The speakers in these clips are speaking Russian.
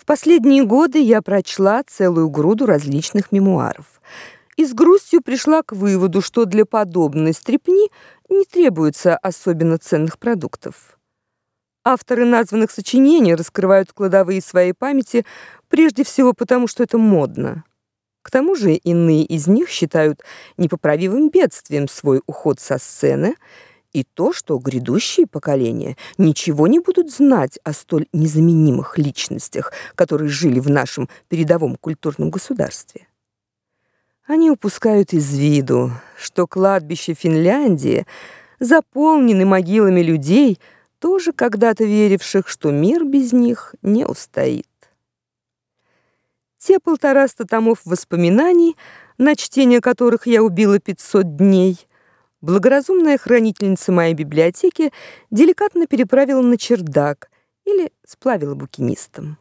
В последние годы я прочла целую груду различных мемуаров и с грустью пришла к выводу, что для подобной стрепни не требуется особенно ценных продуктов. Авторы названных сочинений раскрывают кладовые своей памяти прежде всего потому, что это модно. К тому же иные из них считают непоправимым бедствием свой уход со сцены – и то, что грядущие поколения ничего не будут знать о столь незаменимых личностях, которые жили в нашем передовом культурном государстве. Они упускают из виду, что кладбище Финляндии заполнены могилами людей, тоже когда-то веривших, что мир без них не устоит. Те полтораста томов воспоминаний, на чтение которых я убила 500 дней, благоразумная хранительница моей библиотеки деликатно переправила на чердак или сплавила букинистам.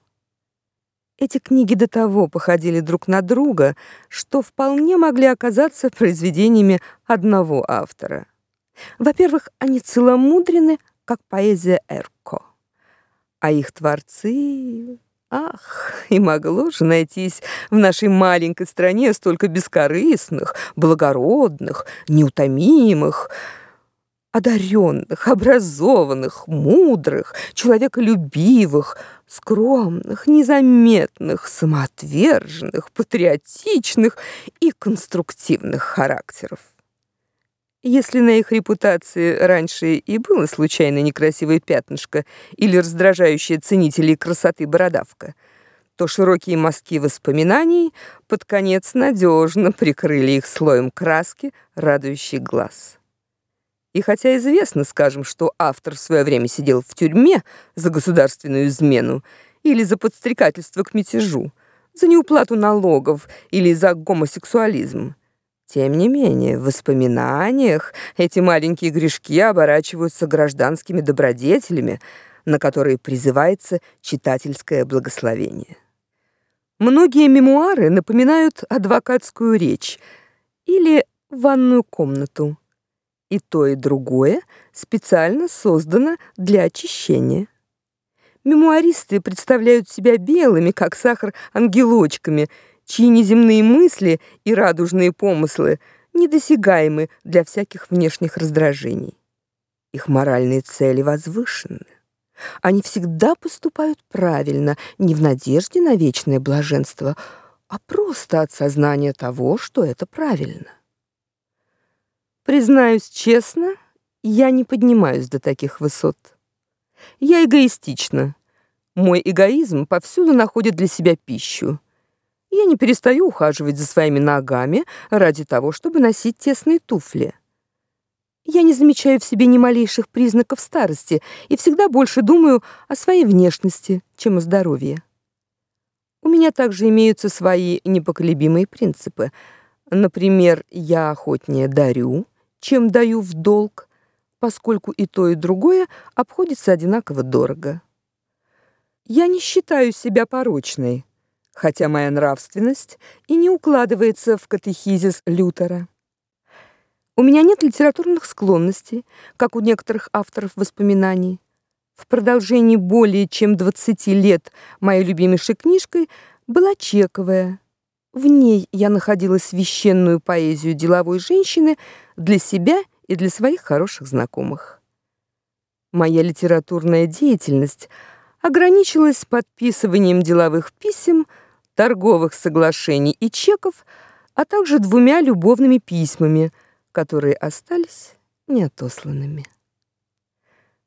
Эти книги до того походили друг на друга, что вполне могли оказаться произведениями одного автора. Во-первых, они целомудрены, как поэзия Эрко, а их творцы Ах, и могло же найтись в нашей маленькой стране столько бескорыстных, благородных, неутомимых, одаренных, образованных, мудрых, человеколюбивых, скромных, незаметных, самоотверженных, патриотичных и конструктивных характеров. Если на их репутации раньше и было случайно некрасивое пятнышко или раздражающая ценителей красоты бородавка, то широкие мазки воспоминаний под конец надежно прикрыли их слоем краски, радующей глаз. И хотя известно, скажем, что автор в свое время сидел в тюрьме за государственную измену или за подстрекательство к мятежу, за неуплату налогов или за гомосексуализм, тем не менее, в воспоминаниях эти маленькие грешки оборачиваются гражданскими добродетелями, на которые призывается читательское благословение. Многие мемуары напоминают адвокатскую речь или ванную комнату. И то, и другое специально создано для очищения. Мемуаристы представляют себя белыми, как сахар, ангелочками – чьи неземные мысли и радужные помыслы недосягаемы для всяких внешних раздражений. Их моральные цели возвышены. Они всегда поступают правильно, не в надежде на вечное блаженство, а просто от сознания того, что это правильно. Признаюсь честно, я не поднимаюсь до таких высот. Я эгоистична. Мой эгоизм повсюду находит для себя пищу. Я не перестаю ухаживать за своими ногами ради того, чтобы носить тесные туфли. Я не замечаю в себе ни малейших признаков старости и всегда больше думаю о своей внешности, чем о здоровье. У меня также имеются свои непоколебимые принципы. Например, я охотнее дарю, чем даю в долг, поскольку и то, и другое обходится одинаково дорого. Я не считаю себя порочной хотя моя нравственность и не укладывается в катехизис Лютера. У меня нет литературных склонностей, как у некоторых авторов воспоминаний. В продолжении более чем 20 лет моей любимейшей книжкой была Чековая. В ней я находила священную поэзию деловой женщины для себя и для своих хороших знакомых. Моя литературная деятельность ограничилась подписыванием деловых писем торговых соглашений и чеков, а также двумя любовными письмами, которые остались неотосланными.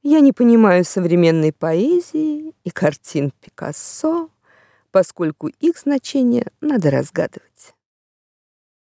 Я не понимаю современной поэзии и картин Пикассо, поскольку их значение надо разгадывать.